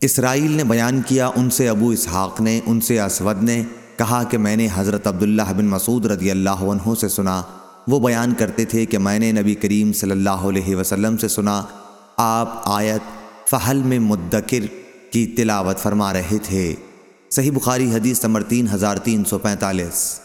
اسرائیل نے بیان کیا، ان سے ابو اسحاق نے، ان سے اسود نے کہا کہ میں نے حضرت عبداللہ بن مسعود رضی اللہ عنہ سے سنا۔ وہ بیان کرتے تھے کہ میں نے نبی کریم صلی اللہ علیہ وسلم سے سنا۔ آپ آیت فحل میں مدکر کی تلاوت فرما رہے تھے۔ صحیح بخاری حدیث نمبر تین ہزار تین سو پینتالیس۔